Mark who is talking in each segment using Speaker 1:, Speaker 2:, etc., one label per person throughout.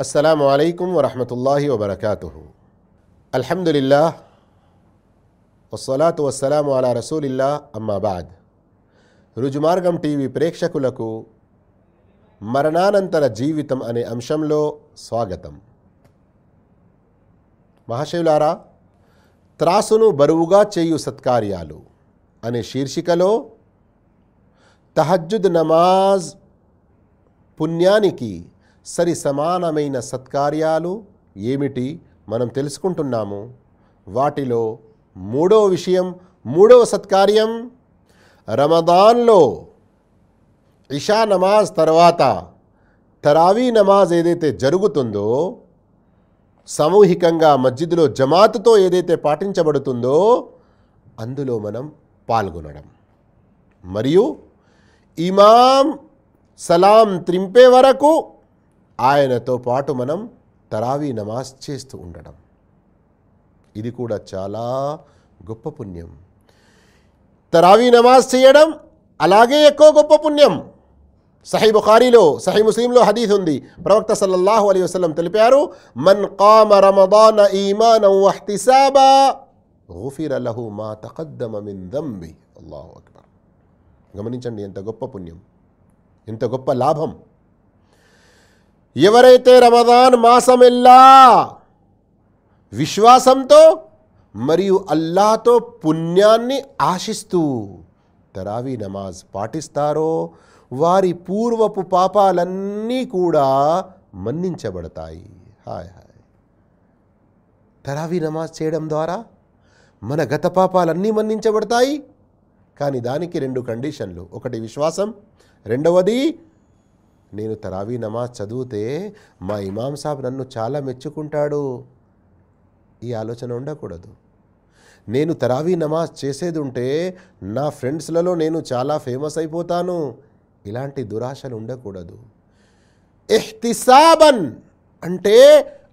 Speaker 1: అస్సలం అయికం వరహమతుల్లాహి వబర్కాతు అల్హమ్దుల్లా వసలాతు వస్సలాము అలా రసూలిల్లా అమ్మాబాద్ రుజుమార్గం టీవీ ప్రేక్షకులకు మరణానంతర జీవితం అనే అంశంలో స్వాగతం. మహాశివులారా త్రాసును బరువుగా చేయు సత్కార్యాలు అనే శీర్షికలో తహజ్జుద్ నమాజ్ పుణ్యానికి సరి సమానమైన సత్కార్యాలు ఏమిటి మనం తెలుసుకుంటున్నాము? వాటిలో మూడో విషయం మూడవ సత్కార్యం. రమదాన్లో ఇషా నమాజ్ తర్వాత తరావీ నమాజ్ ఏదైతే జరుగుతుందో సామూహికంగా మస్జిద్లో జమాత్తో ఏదైతే పాటించబడుతుందో అందులో మనం పాల్గొనడం. మరియు ఇమాం సలాం త్రింపే వరకు ఆయనతో పాటు మనం తరావీ నమాజ్ చేస్తూ ఉండడం. ఇది కూడా చాలా గొప్ప పుణ్యం. తరావీ నమాజ్ చేయడం అలాగే ఎక్కువ గొప్ప పుణ్యం. సహీ బుఖారీలో సహీ ముస్లింలో హదీస్ ఉంది. ప్రవక్త సల్లల్లాహు అలీ వసలం తెలిపారు మన్ కామ రమదాన ఈమానం వహ్తిసాబా గుఫిర లహు మా తకద్దమ మిన్ అల్లాహు అక్బర్. గమనించండి ఎంత గొప్ప పుణ్యం. ఎంత గొప్ప లాభం. ఎవరైతే రమదాన్ మాసమెల్లా విశ్వాసంతో మరియు అల్లాతో పుణ్యాన్ని ఆశిస్తూ తరావీ నమాజ్ పాటిస్తారో వారి పూర్వపు పాపాలన్నీ కూడా మన్నించబడతాయి. Hi hi. తరావీ నమాజ్ చేయడం ద్వారా మన గత పాపాలన్నీ మన్నించబడతాయి. కానీ దానికి రెండు కండిషన్లు. ఒకటి విశ్వాసం రెండవది నేను తరావీ నమాజ్ చదివితే మా ఇమాం సాబ్ నన్ను చాలా మెచ్చుకుంటాడు. ఈ ఆలోచన ఉండకూడదు. నేను తరావీ నమాజ్ చేసేది ఉంటే నా ఫ్రెండ్స్లలో నేను చాలా ఫేమస్ అయిపోతాను. ఇలాంటి దురాశలు ఉండకూడదు. ఎహ్తిసాబన్ అంటే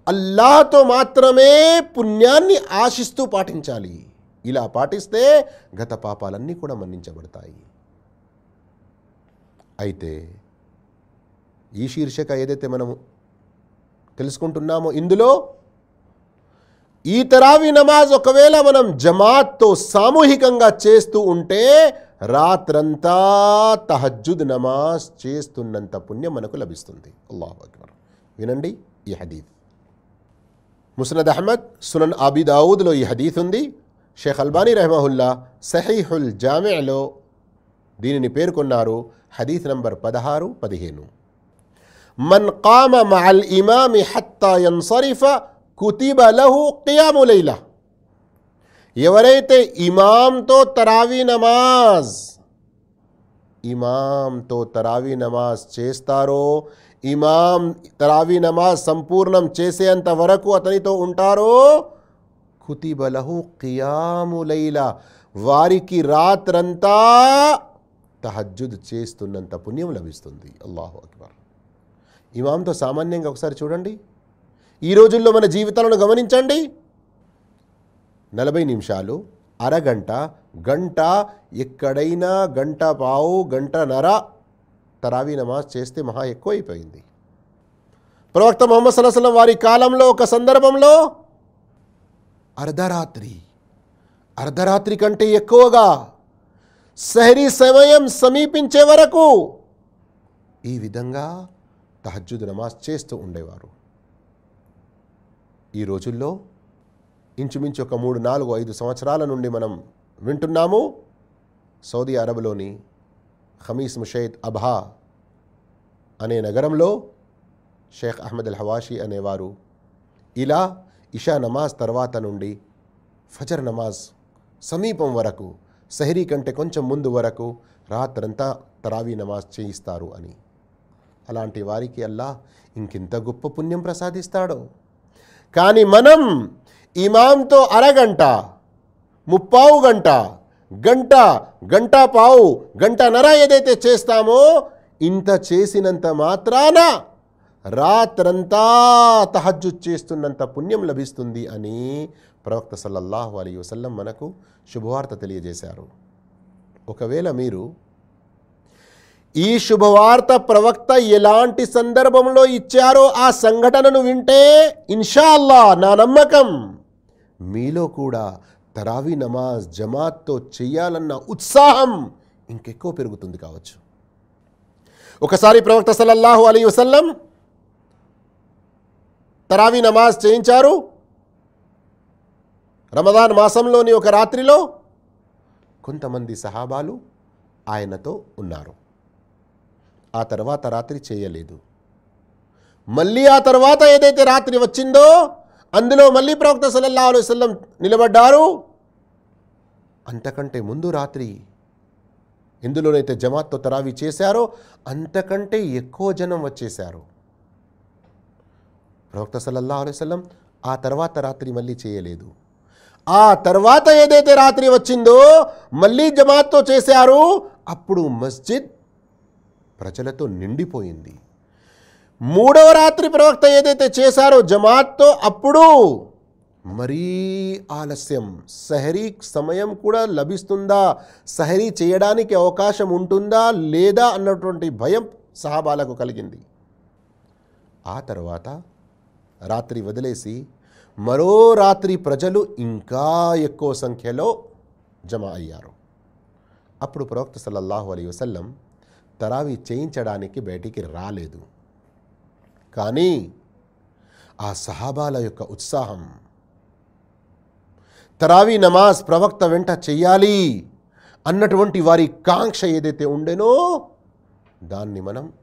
Speaker 1: అల్లాతో మాత్రమే పుణ్యాన్ని ఆశిస్తూ పాటించాలి. ఇలా పాటిస్తే గత పాపాలన్నీ కూడా మన్నించబడతాయి. అయితే ఈ శీర్షిక ఏదైతే మనము తెలుసుకుంటున్నామో ఇందులో ఈ తరావి నమాజ్ ఒకవేళ మనం జమాత్తో సామూహికంగా చేస్తూ ఉంటే రాత్రంతా తహజ్జుద్ నమాజ్ చేస్తున్నంత పుణ్యం మనకు లభిస్తుంది. అల్లాహు అక్బర్. వినండి ఈ హదీఫ్ ముసనద్ అహ్మద్ సునన్ ఆబిదావుద్లో ఈ హదీత్ ఉంది. షేఖ్ అల్బానీ రెహమహుల్లా సహీహుల్ జామిలో దీనిని పేర్కొన్నారు. హదీత్ నంబర్ పదహారు పదిహేను. మన్ కామ మహల్ ఇమామి హత్తాయన్ యన్సరిఫ కుతిబ లహు కియాములైలా ఎవరైతే ఇమాంతో తరావీ నమాజ్ ఇమాంతో తరావీ నమాజ్ చేస్తారో ఇమాం తరావీ నమాజ్ సంపూర్ణం చేసేంత వరకు అతనితో ఉంటారో కుతిబలహు కియాములైలా వారికి రాత్రంతా తహజ్జుద్ చేస్తున్నంత పుణ్యం లభిస్తుంది. అల్లాహు అక్బర్. ఇమాంతో సామాన్యంగా ఒకసారి చూడండి. ఈ రోజుల్లో మన జీవితాలను గమనించండి. నలభై నిమిషాలు అరగంట గంట ఎక్కడైనా గంట పావు గంట నర తరావీ నమాజ్ చేస్తే మహా ఎక్కువైపోయింది. ప్రవక్త మొహమ్మద్ సల్లాహం వారి కాలంలో ఒక సందర్భంలో అర్ధరాత్రి అర్ధరాత్రి కంటే ఎక్కువగా సహరీ సమయం సమీపించే వరకు ఈ విధంగా తహజ్జుద్ నమాజ్ చేస్తూ ఉండేవారు. ఈ రోజుల్లో ఇంచుమించు ఒక మూడు నాలుగు ఐదు సంవత్సరాల నుండి మనం వింటున్నాము. సౌదీ అరబ్లోని ఖమీస్ ముషైద్ అభా అనే నగరంలో షేక్ అహ్మద్ అల్ హవాషి అనేవారు ఇలా ఇషా నమాజ్ తర్వాత నుండి ఫజర్ నమాజ్ సమీపం వరకు సహరీ కంటే కొంచెం ముందు వరకు రాత్రంతా తరావీ నమాజ్ చేయిస్తారు అని. అలాంటి వారికి అల్లా ఇంకింత గొప్ప పుణ్యం ప్రసాదిస్తాడో. కానీ మనం ఇమాంతో అరగంట ముప్పావు గంట గంట గంట పావు గంట నర ఏదైతే చేస్తామో ఇంత చేసినంత మాత్రాన రాత్రంతా తహజ్జు చేస్తున్నంత పుణ్యం లభిస్తుంది అని ప్రవక్త సల్లల్లాహు అలీ వసల్లం మనకు శుభవార్త తెలియజేశారు. ఒకవేళ మీరు ఈ శుభవార్త ప్రవక్త ఎలాంటి సందర్భంలో ఇచ్చారో ఆ సంఘటనను వింటే ఇన్షాల్లా నా నమ్మకం. మీలో కూడా తరావీ నమాజ్ జమాత్తో చెయ్యాలన్న ఉత్సాహం ఇంకెక్కువ పెరుగుతుంది కావచ్చు. ఒకసారి ప్రవక్త సల్లల్లాహు అలీ వసల్లం తరావీ నమాజ్ చేయించారు. రమదాన్ మాసంలోని ఒక రాత్రిలో కొంతమంది సహాబాలు ఆయనతో ఉన్నారు. ఆ తర్వాత రాత్రి చేయలేదు. మళ్ళీ ఆ తర్వాత ఏదైతే రాత్రి వచ్చిందో అందులో మళ్ళీ ప్రవక్త సల్లల్లా అలైవల్లం నిలబడ్డారు. అంతకంటే ముందు రాత్రి ఎందులోనైతే జమాత్తో తరావి చేశారో అంతకంటే ఎక్కువ జనం వచ్చేశారు. ప్రవక్త సల్లల్లా అలైవల్లం ఆ తర్వాత రాత్రి మళ్ళీ చేయలేదు. ఆ తర్వాత ఏదైతే రాత్రి వచ్చిందో మళ్ళీ జమాత్తో చేశారు అప్పుడు మస్జిద్ ప్రజలతో నిండిపోయింది. మూడవ రాత్రి ప్రవక్త ఏదైతే చేశారో జమాత్తో అప్పుడు మరీ ఆలస్యం. సహరీ సమయం కూడా లభిస్తుందా? సహరీ చేయడానికి అవకాశం ఉంటుందా? లేదా? అన్నటువంటి భయం సహాబాలకు కలిగింది. ఆ తర్వాత రాత్రి వదిలేసి మరో రాత్రి ప్రజలు ఇంకా ఎక్కువ సంఖ్యలో జమ అయ్యారు. అప్పుడు ప్రవక్త సల్లల్లాహు అలీ వసల్లం తరావి చేయించడానికి బయటికి రాలేదు. కానీ ఆ సహాబాల యొక్క ఉత్సాహం తరావీ నమాజ్ ప్రవక్త వెంట చెయ్యాలి అన్నటువంటి వారి కాంక్ష ఏదైతే ఉండేనో దాన్ని మనం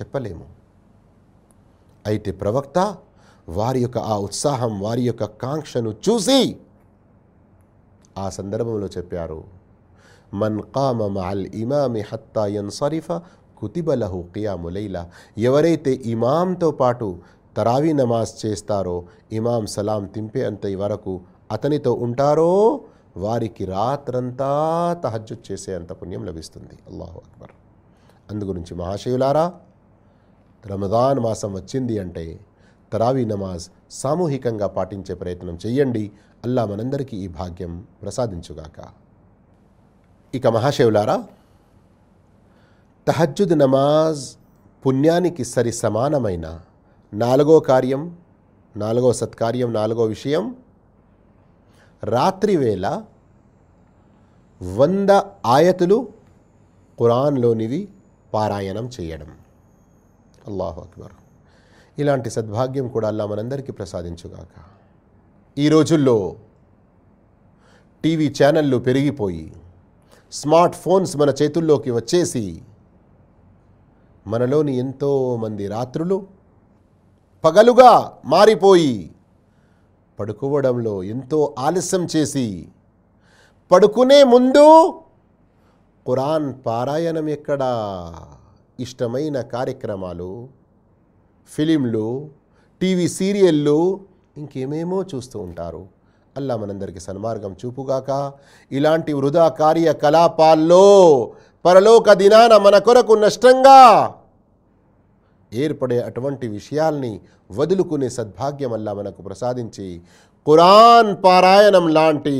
Speaker 1: చెప్పలేము. అయితే ప్రవక్త వారి యొక్క ఆ ఉత్సాహం వారి యొక్క కాంక్షను చూసి ఆ సందర్భంలో చెప్పారు మన్ కామ మల్ ఇమామి హత్తా యన్సరిఫ కుతిబలహు కియాములైలా ఎవరైతే ఇమాంతో పాటు తరావీ నమాజ్ చేస్తారో ఇమాం సలాం తింపేంత వరకు అతనితో ఉంటారో వారికి రాత్రంతా తహజ్జు చేసేంత పుణ్యం లభిస్తుంది. అల్లాహు అక్బర్. అందుగురించి మహాశివులారా రమదాన్ మాసం వచ్చింది అంటే తరావీ నమాజ్ సామూహికంగా పాటించే ప్రయత్నం చేయండి అల్లా మనందరికీ ఈ భాగ్యం ప్రసాదించుగాక. ఇక మహాశివులారా తహజ్జుద్ నమాజ్ పుణ్యానికి సరి సమానమైన నాలుగో కార్యం నాలుగో సత్కార్యం నాలుగో విషయం రాత్రివేళ వంద ఆయతులు ఖురాన్లోనివి పారాయణం చేయడం. అల్లాహు అక్బర్. ఇలాంటి సద్భాగ్యం కూడా అల్లా మనందరికీ ప్రసాదించుగాక. ఈ రోజుల్లో టీవీ ఛానళ్ళు పెరిగిపోయి స్మార్ట్ ఫోన్స్ మన చేతుల్లోకి వచ్చేసి మనలోని ఎంతోమంది రాత్రులు పగలుగా మారిపోయి పడుకోవడంలో ఎంతో ఆలస్యం చేసి పడుకునే ముందు ఖురాన్ పారాయణం ఎక్కడా? ఇష్టమైన కార్యక్రమాలు ఫిలింలు టీవీ సీరియళ్ళు ఇంకేమేమో చూస్తూ ఉంటారు. అల్లా మనందరికీ సన్మార్గం చూపుగాక. ఇలాంటి వృధా కార్యకలాపాల్లో పరలోక దినాన మన కొరకు నష్టంగా ఏర్పడే అటువంటి విషయాల్ని వదులుకునే సద్భాగ్యం అల్లా మనకు ప్రసాదించి ఖురాన్ పారాయణం లాంటి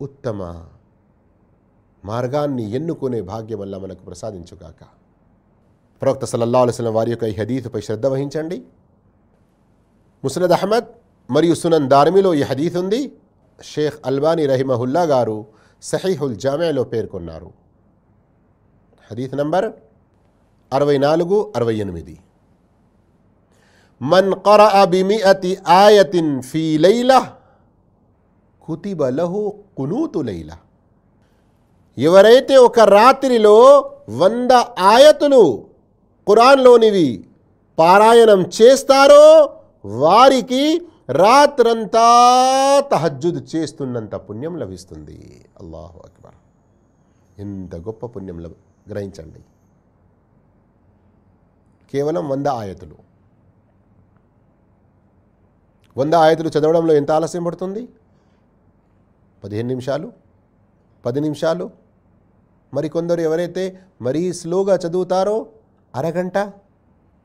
Speaker 1: ఉత్తమ మార్గాన్ని ఎన్నుకునే భాగ్యం అల్లా మనకు ప్రసాదించుగాక. ప్రవక్త సల్లల్లా అలైస్లం వారి యొక్క ఈ హదీతుపై శ్రద్ధ వహించండి. ముసరద్ అహ్మద్ మరియు సునన్ దార్మిలో ఈ హదీత్ ఉంది. షేక్ అల్బానీ రహిమహుల్లా గారు సహీహుల్ జామాలో పేర్కొన్నారు. హదీత్ నంబర్ అరవై నాలుగు అరవై ఎనిమిది మన్ కర అతి ఆయతిన్ ఫీ లైలా కుతిబ లహు కునూతు లైలా. ఎవరైతే ఒక రాత్రిలో వంద ఆయతులు ఖురాన్లోనివి పారాయణం చేస్తారో వారికి రాత్రంతా తహజ్జుద్ చేస్తున్నంత పుణ్యం లభిస్తుంది. అల్లాహు అక్బర్. ఎంత గొప్ప పుణ్యం లభ గ్రహించండి. కేవలం వంద ఆయతులు. వంద ఆయతులు చదవడంలో ఎంత ఆలస్యం పడుతుంది? పదిహేను నిమిషాలు? పది నిమిషాలు? మరికొందరు ఎవరైతే మరీ స్లోగా చదువుతారో అరగంట?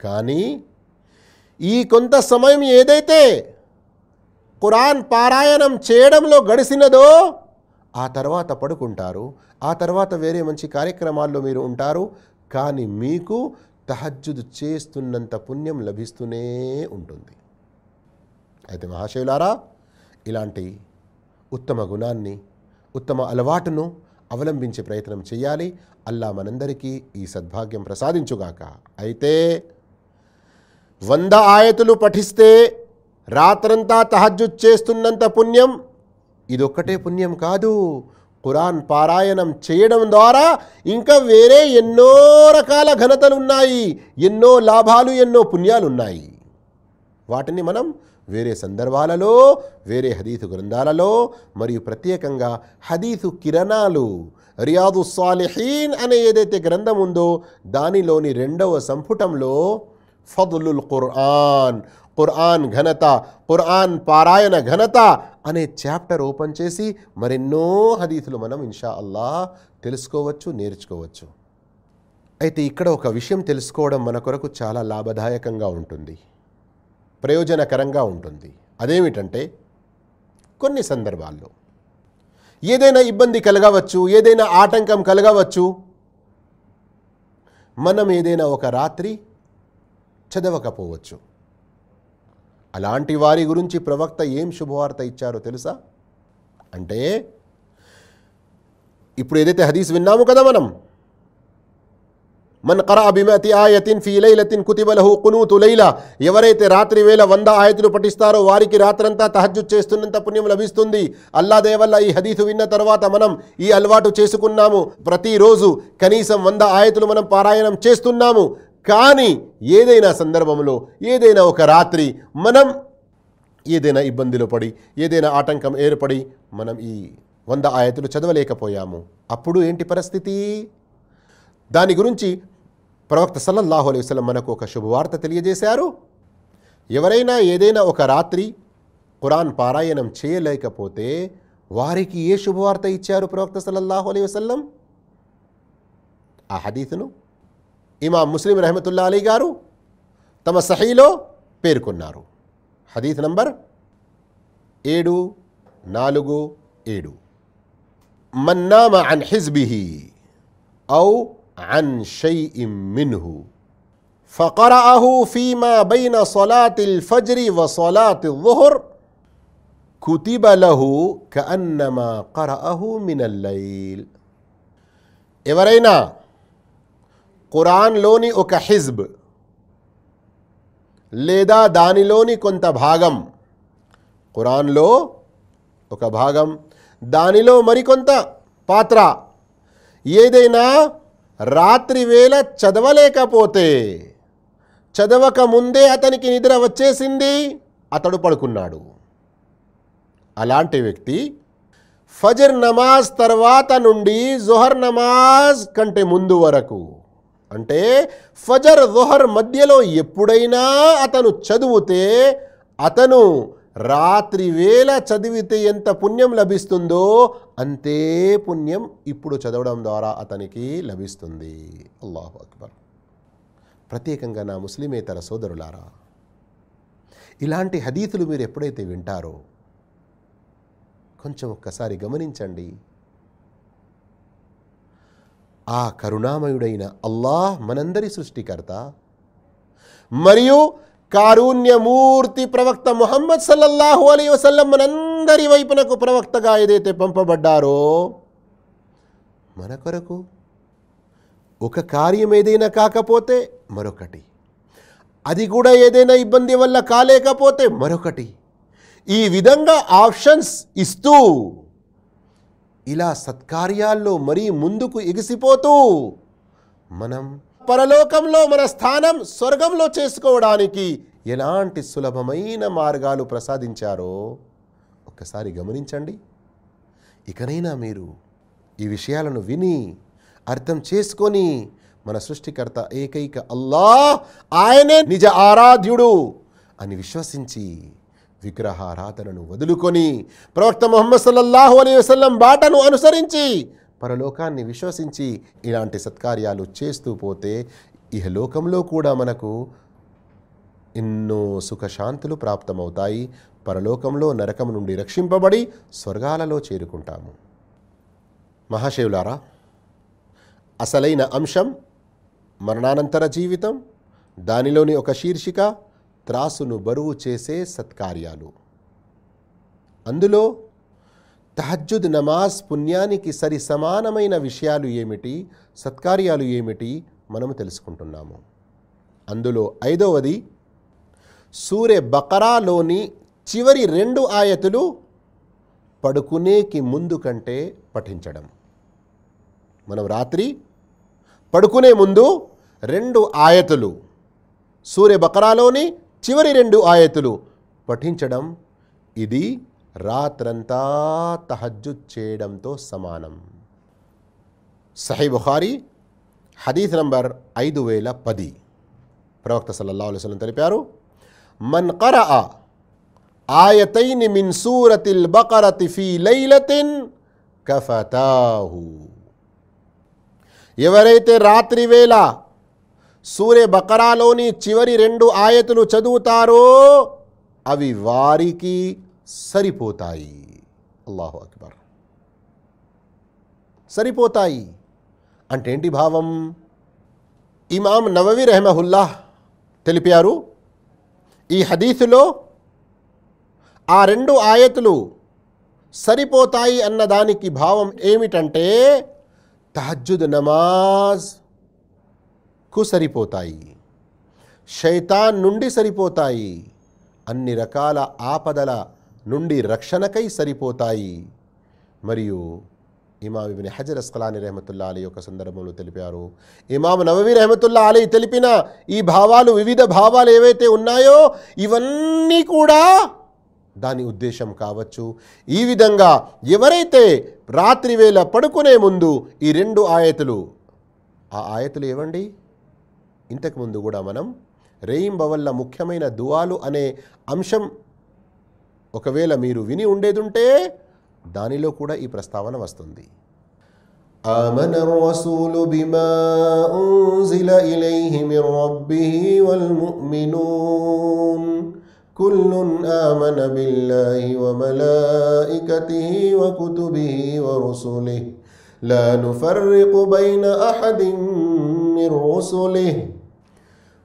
Speaker 1: కానీ ఈ కొంత సమయం ఏదైతే ఖురాన్ పారాయణం చేయడంలో గడిసినదో ఆ తర్వాత పడుకుంటారు. ఆ తర్వాత వేరే మంచి కార్యక్రమాల్లో మీరు ఉంటారు. కానీ మీకు తహజ్జుద్ చేస్తున్నంత పుణ్యం లభిస్తూనే ఉంటుంది. అయితే మహాశివులారా ఇలాంటి ఉత్తమ గుణాన్ని ఉత్తమ అలవాటును అవలంబించే ప్రయత్నం చేయాలి. అల్లా మనందరికీ ఈ సద్భాగ్యం ప్రసాదించుగాక. అయితే వంద ఆయతులు పఠిస్తే రాత్రంతా తహజ్జుద్ చేస్తున్నంత పుణ్యం? ఇదొక్కటే పుణ్యం కాదు. ఖురాన్ పారాయణం చేయడం ద్వారా ఇంకా వేరే ఎన్నో రకాల ఘనతలు ఉన్నాయి ఎన్నో లాభాలు ఎన్నో పుణ్యాలు ఉన్నాయి వాటిని మనం వేరే సందర్భాలలో వేరే హదీసు గ్రంథాలలో మరియు ప్రత్యేకంగా హదీసు కిరణాలు రియాదు సాలిహీన్ అనే ఏదైతే గ్రంథం ఉందో దానిలోని రెండవ సంపుటంలో ఫదులుల్ ఖుర్ఆన్ పురాన్ ఘనత పురాన్ పారాయణ ఘనత అనే చాప్టర్ ఓపెన్ చేసి మరెన్నో హదీసులు మనం ఇన్షా అల్లా తెలుసుకోవచ్చు నేర్చుకోవచ్చు. అయితే ఇక్కడ ఒక విషయం తెలుసుకోవడం మన కొరకు చాలా లాభదాయకంగా ఉంటుంది. ప్రయోజనకరంగా ఉంటుంది. అదేమిటంటే కొన్ని సందర్భాల్లో ఏదైనా ఇబ్బంది కలగవచ్చు ఏదైనా ఆటంకం కలగవచ్చు. మనం ఏదైనా ఒక రాత్రి చదవకపోవచ్చు. అలాంటి వారి గురించి ప్రవక్త ఏం శుభవార్త ఇచ్చారో తెలుసా? అంటే ఇప్పుడు ఏదైతే హదీస్ విన్నాము కదా మనం మన్ కరా బిమతి ఆయతిన్ ఫీ లైలతిన్ కుతిబలహు కునూతు లైల ఎవరైతే రాత్రి వేళ వంద ఆయతులు పఠిస్తారో వారికి రాత్రంతా తహజ్జు చేస్తున్నంత పుణ్యం లభిస్తుంది. అల్లా దేవల్ల ఈ హదీసు విన్న తర్వాత మనం ఈ అలవాటు చేసుకున్నాము. ప్రతిరోజు కనీసం వంద ఆయతులు మనం పారాయణం చేస్తున్నాము. కానీ ఏదైనా సందర్భంలో ఏదైనా ఒక రాత్రి మనం ఏదైనా ఇబ్బందిలో పడి ఏదైనా ఆటంకం ఏర్పడి మనం ఈ వంద ఆయతులు చదవలేకపోయాము. అప్పుడు ఏంటి పరిస్థితి? దాని గురించి ప్రవక్త సల్లల్లాహు అలైహి వసలం మనకు ఒక శుభవార్త తెలియజేశారు. ఎవరైనా ఏదైనా ఒక రాత్రి ఖురాన్ పారాయణం చేయలేకపోతే వారికి ఏ శుభవార్త ఇచ్చారు ప్రవక్త సల్లల్లాహు అలైహి వసల్లం? ఆ హదీతును ఇమాం ముస్లిం రహమతుల్లా అలీ గారు తమ సహీలో పేర్కొన్నారు హదీత్ నంబర్ ఏడు నాలుగు ఏడు మన్నామ అన్ హిజ్బిహి ఔ అన్ షైఇం మిన్హు فقرأه فيما بين صلاة الفجر وصلاة الظهر كتب له كأنما قرأه من الليل ఎవరైనా ఖురాన్లోని ఒక హిజ్బ్ లేదా దానిలోని కొంత భాగం. ఖురాన్లో ఒక భాగం దానిలో మరికొంత పాత్ర. ఏదైనా రాత్రి వేళ చదవలేకపోతే చదవక ముందే అతనికి నిద్ర వచ్చేసింది అతడు పడుకున్నాడు. అలాంటి వ్యక్తి ఫజర్ నమాజ్ తర్వాత నుండి జొహర్ నమాజ్ కంటే ముందు వరకు అంటే ఫజర్ జొహర్ మధ్యలో ఎప్పుడైనా అతను చదివితే అతను రాత్రి వేళ చదివితే ఎంత పుణ్యం లభిస్తుందో అంతే పుణ్యం ఇప్పుడు చదవడం ద్వారా అతనికి లభిస్తుంది. అల్లాహు అక్బర్. ప్రత్యేకంగా నా ముస్లిమేతర సోదరులారా ఇలాంటి హదీతులు మీరు ఎప్పుడైతే వింటారో కొంచెం ఒక్కసారి గమనించండి. ఆ కరుణామయుడైన అల్లాహ్ మనందరి సృష్టికర్త మరియు కారుణ్యమూర్తి ప్రవక్త ముహమ్మద్ సల్లల్లాహు అలీ వసల్లం మనందరి వైపునకు ప్రవక్తగా ఏదైతే పంపబడ్డారో మన కొరకు ఒక కార్యం ఏదైనా కాకపోతే మరొకటి. అది కూడా ఏదైనా ఇబ్బంది వల్ల కాలేకపోతే మరొకటి. ఈ విధంగా ఆప్షన్స్ ఇస్తూ ఇలా సత్కార్యాల్లో మరీ ముందుకు ఎగిసిపోతూ మనం పరలోకంలో మన స్థానం స్వర్గంలో చేసుకోవడానికి ఎలాంటి సులభమైన మార్గాలు ప్రసాదించారో ఒక్కసారి గమనించండి. ఇకనైనా మీరు ఈ విషయాలను విని అర్థం చేసుకొని మన సృష్టికర్త ఏకైక అల్లాహ్ ఆయనే నిజ ఆరాధ్యుడు అని విశ్వసించి విగ్రహారాధనను వదులుకొని ప్రవక్త మొహమ్మద్ సల్లల్లాహు అలీ వసల్లం బాటను అనుసరించి పరలోకాన్ని విశ్వసించి ఇలాంటి సత్కార్యాలు చేస్తూ పోతే ఇహలోకంలో కూడా మనకు ఎన్నో సుఖశాంతులు ప్రాప్తమవుతాయి. పరలోకంలో నరకం నుండి రక్షింపబడి స్వర్గాలలో చేరుకుంటాము. మహాశివులారా అసలైన అంశం మరణానంతర జీవితం దానిలోని ఒక శీర్షిక త్రాసును బరువు చేసే సత్కార్యాలు. అందులో తహజ్జుద్ నమాజ్ పుణ్యానికి సరి సమానమైన విషయాలు ఏమిటి సత్కార్యాలు ఏమిటి మనము తెలుసుకుంటున్నాము. అందులో ఐదవది సూర్య బకరాలోని చివరి రెండు ఆయతులు పడుకునేకి ముందు కంటే పఠించడం. మనం రాత్రి పడుకునే ముందు రెండు ఆయతులు సూర్య బకరాలోని చివరి రెండు ఆయతులు. పఠించడం ఇది రాత్రంతా తహజ్జుద్ చేయడంతో సమానం. సహీ బుఖారీ హదీత్ నంబర్ ఐదు వేల పది. ప్రవక్త సల్లల్లా అలైవలం తెలిపారు మన్ కర ఆయతైని మిన్ సూరతిల్ బకరతి ఫీ లైలతిన్ కఫతాహు. ఎవరైతే రాత్రి వేళ సూర్య బకరాలోని చివరి రెండు ఆయతులు చదువుతారో అవి వారికి సరిపోతాయి. అల్లాహు అక్బర్. సరిపోతాయి. అంటే ఏంటి భావం? ఇమాం నవవి రెహమహుల్లాహ్ తెలిపారు ఈ హదీసులో ఆ రెండు ఆయతులు సరిపోతాయి అన్న దానికి భావం ఏమిటంటే తహజ్జుద్ నమాజ్ కు సరిపోతాయి. శైతాన్ నుండి సరిపోతాయి. అన్ని రకాల ఆపదల నుండి రక్షణకై సరిపోతాయి. మరియు ఇమాం ఇబిన్ హజర్ అస్కలాని రెహమతుల్లా అలీ యొక్క సందర్భంలో తెలిపారు. ఇమాం నవవి రెహమతుల్లా అలీ తెలిపిన ఈ భావాలు వివిధ భావాలు ఏవైతే ఉన్నాయో ఇవన్నీ కూడా దాని ఉద్దేశం కావచ్చు. ఈ విధంగా ఎవరైతే రాత్రి వేళ పడుకునే ముందు ఈ రెండు ఆయతులు ఆ ఆయతులు ఏవండి? ఇంతకుముందు కూడా మనం రేయింబవల్ల ముఖ్యమైన దువాలు అనే అంశం ఒకవేళ మీరు విని ఉండేదుంటే దానిలో కూడా ఈ ప్రస్తావన వస్తుంది آمن الرسول بما أنزل إليه من ربه والمؤمنون كل آمن بالله وملائكته وكتبه ورسله لا نفرق بين أحد من رسله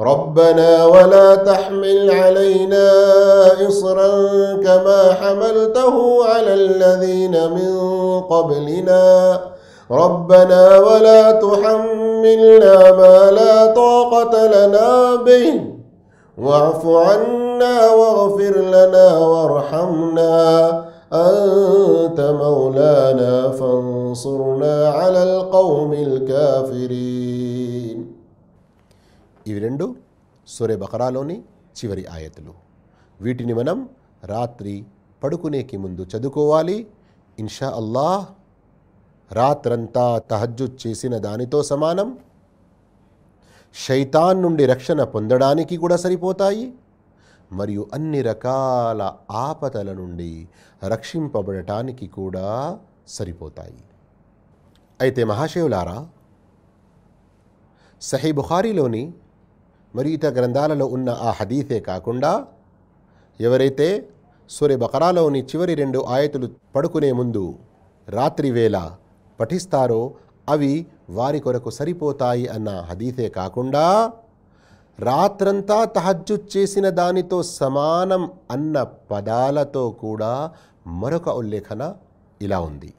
Speaker 1: ربنا ولا تحمل علينا إصرا كما حملته على الذين من قبلنا. ربنا ولا تحملنا ما لا طاقة لنا به. واعف عنا واغفر لنا وارحمنا. أنت مولانا فانصرنا على القوم الكافرين. ఇవి రెండు సూర్య బకరాలోని చివరి ఆయతులు. వీటిని మనం రాత్రి పడుకునేకి ముందు చదువుకోవాలి. ఇన్షా అల్లాహ్ రాత్రంతా తహజ్జుద్ చేసిన దానితో సమానం. శైతాన్ నుండి రక్షణ పొందడానికి కూడా సరిపోతాయి. మరియు అన్ని రకాల ఆపదల నుండి రక్షింపబడటానికి కూడా సరిపోతాయి. అయితే మహాశివులారా సహీ బుఖారీలోని మరియు ఇతర గ్రంథాలలో ఉన్న ఆ హదీసే కాకుండా ఎవరైతే సూర్య బకరాలోని చివరి రెండు ఆయతులు పడుకునే ముందు రాత్రి వేళ పఠిస్తారో అవి వారి కొరకు సరిపోతాయి అన్న హదీసే కాకుండా రాత్రంతా తహజ్జు చేసిన దానితో సమానం అన్న పదాలతో కూడా మరొక ఉల్లేఖన ఇలా ఉంది.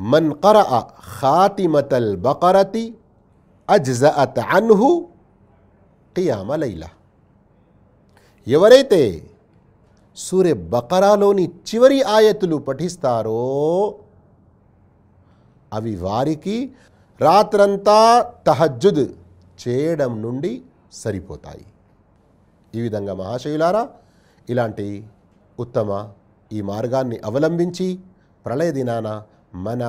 Speaker 1: మన్ కర ఖాతిమతల్ బకరతి అజ్జఅత్ అన్హు కియామ లైలా? ఎవరైతే సూర్య బకరాలోని చివరి ఆయతులు పఠిస్తారో అవి వారికి రాత్రంతా తహజ్జుద్ చేయడం నుండి సరిపోతాయి. ఈ విధంగా మహాశయులారా ఇలాంటి ఉత్తమ ఈ మార్గాన్ని అవలంబించి ప్రళయ దినాన మన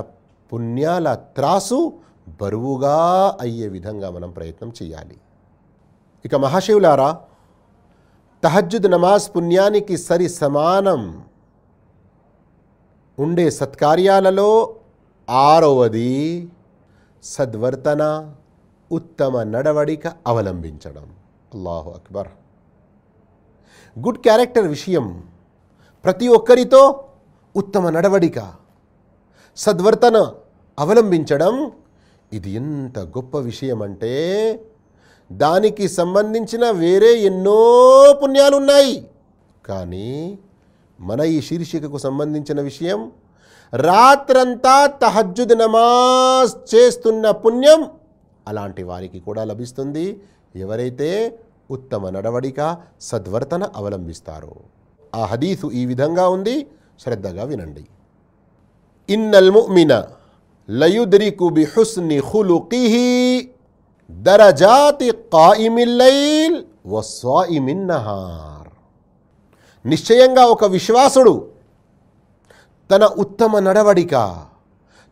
Speaker 1: పుణ్యాల త్రాసు బరువుగా అయ్యే విధంగా మనం ప్రయత్నం చేయాలి. ఇక మహాశివులారా తహజ్జుద్ నమాజ్ పుణ్యానికి సరి సమానం ఉండే సత్కార్యాలలో ఆరవది సద్వర్తన ఉత్తమ నడవడిక అవలంబించడం. అల్లాహు అక్బర్. గుడ్ క్యారెక్టర్ విషయం. ప్రతి ఒక్కరితో ఉత్తమ నడవడిక సద్వర్తన అవలంబించడం ఇది ఎంత గొప్ప విషయం అంటే దానికి సంబంధించిన వేరే ఎన్నో పుణ్యాలు ఉన్నాయి కానీ మన ఈ శీర్షికకు సంబంధించిన విషయం రాత్రంతా తహజ్జుద్ నమాజ్ చేస్తున్న పుణ్యం అలాంటి వారికి కూడా లభిస్తుంది. ఎవరైతే ఉత్తమ నడవడిక సద్వర్తన అవలంబిస్తారో. ఆ హదీసు ఈ విధంగా ఉంది. శ్రద్ధగా వినండి. ఇన్నల్ ముమిన లయుద్రికు బిహుస్ని ఖులుకిహి దరజాతి కాయిమిల్లైల్ వస్వాయిమిన్నహార్ నిశ్చయంగా ఒక విశ్వాసుడు తన ఉత్తమ నడవడిక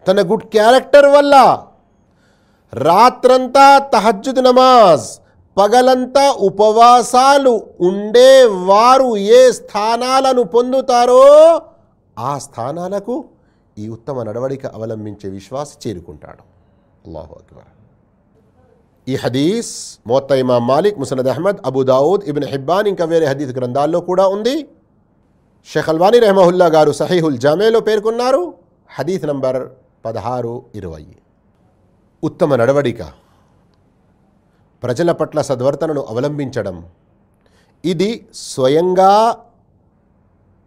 Speaker 1: తన గుడ్ క్యారెక్టర్ వల్ల రాత్రంతా తహజ్జుద్ నమాజ్ పగలంతా ఉపవాసాలు ఉండే వారు ఏ స్థానాలను పొందుతారో ఆ స్థానాలకు ఈ ఉత్తమ నడవడిక అవలంబించే విశ్వాసి చేరుకుంటాడు. అల్లాహు అక్బర్. ఈ హదీస్ Muwatta Imam Malik Musnad Ahmad Abu Dawud Ibn Hibban ఇంకా వేరే హదీస్ గ్రంథాల్లో కూడా ఉంది. షేఖ్ అల్వానీ రెహమహుల్లా గారు సహీహుల్ జామేలో పేర్కొన్నారు. హదీస్ నంబర్ పదహారు ఇరవై. ఉత్తమ నడవడిక. ప్రజల పట్ల సద్వర్తనను అవలంబించడం. ఇది స్వయంగా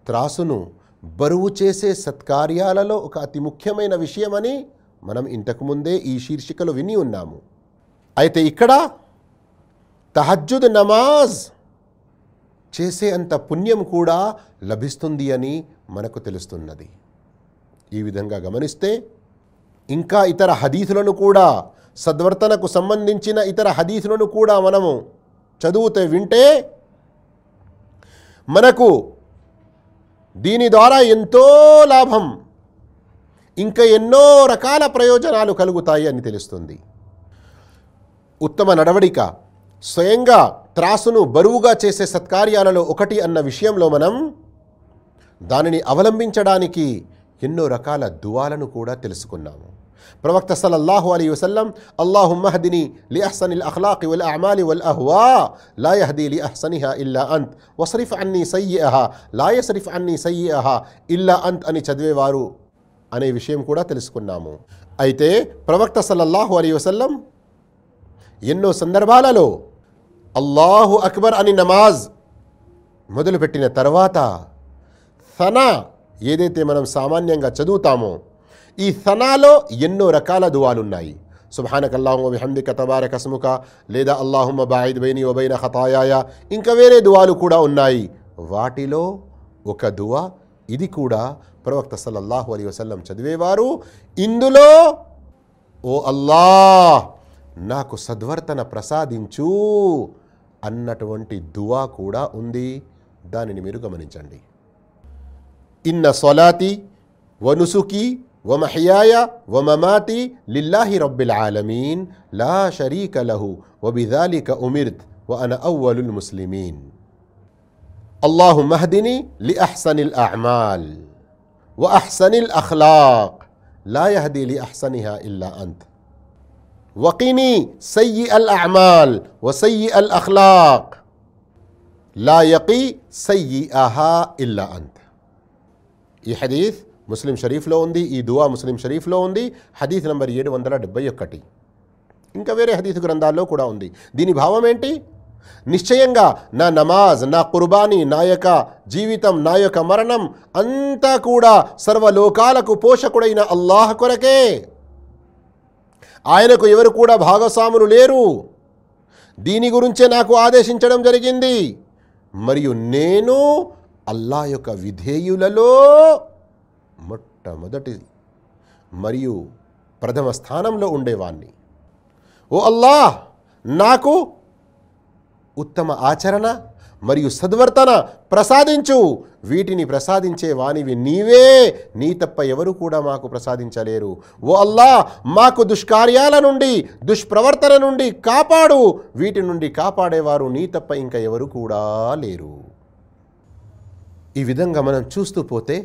Speaker 1: త్రాసును బరువు చేసే సత్కార్యాలలో ఒక అతి ముఖ్యమైన విషయమని మనం ఇంతకుముందే ఈ శీర్షికలు విని ఉన్నాము. అయితే ఇక్కడ తహజ్జుద్ నమాజ్ చేసే అంత పుణ్యం కూడా లభిస్తుంది అని మనకు తెలుస్తున్నది. ఈ విధంగా గమనిస్తే ఇంకా ఇతర హదీసులను కూడా సద్వర్తనకు సంబంధించిన ఇతర హదీసులను కూడా మనము చదువుతే వింటే మనకు దీని ద్వారా ఎంతో లాభం ఇంకా ఎన్నో రకాల ప్రయోజనాలు కలుగుతాయి అని తెలుస్తుంది. ఉత్తమ నడవడిక. స్వయంగా త్రాసును బరువుగా చేసే సత్కార్యాలలో ఒకటి అన్న విషయంలో మనం దానిని అవలంబించడానికి ఎన్నో రకాల దువాలను కూడా తెలుసుకున్నాము. ప్రవక్త సలల్లాహు అలీ వసల్లం అల్లాహు మహదిని లి అహ్సనిల్ అఖ్లాకి వల్ అమాలి వల్ అహ్వా లా యహది లి అహ్సనిహా ఇల్లా అంత్ వసరిఫ్ అన్ని సయ్యహా లా యసరిఫ్ అన్ని సయ్యహా ఇల్లా అంత్ అని చదివేవారు అనే విషయం కూడా తెలుసుకున్నాము. అయితే ప్రవక్త సల్లల్లాహు అలీ వసల్లం ఎన్నో సందర్భాలలో అల్లాహు అక్బర్ అని నమాజ్ మొదలుపెట్టిన తర్వాత సనా ఏదైతే మనం సామాన్యంగా చదువుతామో ఈ సనాలో ఎన్నో రకాల దువాలున్నాయి. సుభానక్ అల్లాహుమ బిహమ్దిక తబారక లేదా అల్లాహుమ్మ బాయిద్ బైని ఒబైన ఖతాయాయ ఇంకా వేరే దువాలు కూడా ఉన్నాయి. వాటిలో ఒక దువా ఇది కూడా ప్రవక్త సల్లల్లాహు అలీ వసల్లం చదివేవారు. ఇందులో ఓ అల్లాహ్ నాకు సద్వర్తన ప్రసాదించు అన్నటువంటి దువా కూడా ఉంది. దానిని మీరు గమనించండి. ఇన్న సొలాతి వనుసుకి వమహయాయ వమమాతి లిల్లాహి రబ్బిల్ ఆలమీన్. లా షరీక లహు వబిదాలిక ఉమిర్త్ వ అన అవ్వలుల్ ముస్లిమీన్. అల్లాహు మహదిని లి అహ్సనిల్ అహ్మాల్ వ అహ్సనిల్ అఖ్లాక్. లా యహది లి అహ్సనిహా ఇల్లా అంత్. వకీని సయ్యి అల్ అమాల్ వసయ్యి అల్ అఖ్లాక్ లా యకీ సయ్యి అహా ఇల్లా అంత్ ఈ హదీఫ్ ముస్లిం షరీఫ్లో ఉంది ఈ దువా ముస్లిం షరీఫ్లో ఉంది హదీఫ్ నంబర్ ఏడు వందల డెబ్బై ఒకటి ఇంకా వేరే హదీఫ్ గ్రంథాల్లో కూడా ఉంది దీని భావం ఏంటి నిశ్చయంగా నా నమాజ్ నా కుర్బానీ నా యొక్క జీవితం నా యొక్క మరణం అంతా కూడా సర్వలోకాలకు పోషకుడైన అల్లాహ్ కొరకే ఆయనకు ఎవరు కూడా భాగస్వాములు లేరు. దీని గురించే నాకు ఆదేశించడం జరిగింది. మరియు నేను అల్లా యొక్క విధేయులలో మొట్టమొదటి మరియు ప్రథమ స్థానంలో ఉండేవాణ్ణి. ఓ అల్లాహ్ నాకు ఉత్తమ ఆచరణ మరియు సద్వర్తన ప్రసాదించు. వీటిని ప్రసాదించే వానివి నీవే. నీ తప్ప ఎవరు కూడా మాకు ప్రసాదించలేరు. ఓ అల్లా మాకు దుష్కార్యాల నుండి దుష్ప్రవర్తన నుండి కాపాడు. వీటి నుండి కాపాడేవారు నీ తప్ప ఇంకా ఎవరు కూడా లేరు. ఈ విధంగా మనం చూస్తూ పోతే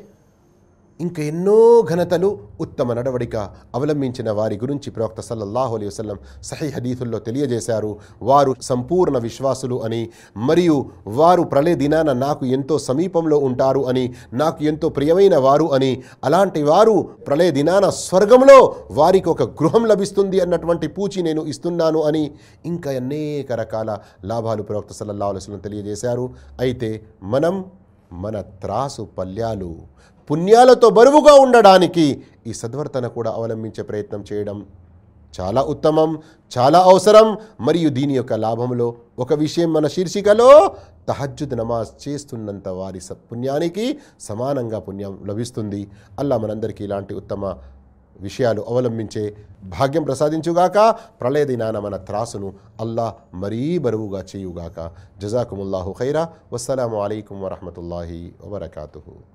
Speaker 1: ఇంకా ఎన్నో ఘనతలు ఉత్తమ నడవడిక అవలంబించిన వారి గురించి ప్రవక్త సల్లల్లాహు అలైహి వసల్లం సహీ హదీసుల్లో తెలియజేశారు. వారు సంపూర్ణ విశ్వాసులు అని మరియు వారు ప్రళయ దినాన నాకు ఎంతో సమీపంలో ఉంటారు అని నాకు ఎంతో ప్రియమైన వారు అని అలాంటి వారు ప్రళయ దినాన స్వర్గంలో వారికి ఒక గృహం లభిస్తుంది అన్నటువంటి పూచి నేను ఇస్తున్నాను అని ఇంకా అనేక రకాల లాభాలు ప్రవక్త సల్లల్లాహు అలైహి తెలియజేశారు. అయితే మనం మన త్రాసు పల్యాలు పుణ్యాలతో బరువుగా ఉండడానికి ఈ సద్వర్తన కూడా అవలంబించే ప్రయత్నం చేయడం చాలా ఉత్తమం చాలా అవసరం. మరియు దీని యొక్క లాభంలో ఒక విషయం మన శీర్షికలో తహజ్జుద్ నమాజ్ చేస్తున్నంత వారి పుణ్యానికి సమానంగా పుణ్యం లభిస్తుంది. అల్లా మనందరికీ ఇలాంటి ఉత్తమ విషయాలు అవలంబించే భాగ్యం ప్రసాదించుగాక ప్రళయ దినాన మన త్రాసును అల్లా మరీ బరువుగా చేయుగాక. జజాకుముల్లాహు ఖైరా. వస్సలాము అయికం వరహమతుల్లాహి వబర్కాతుహు.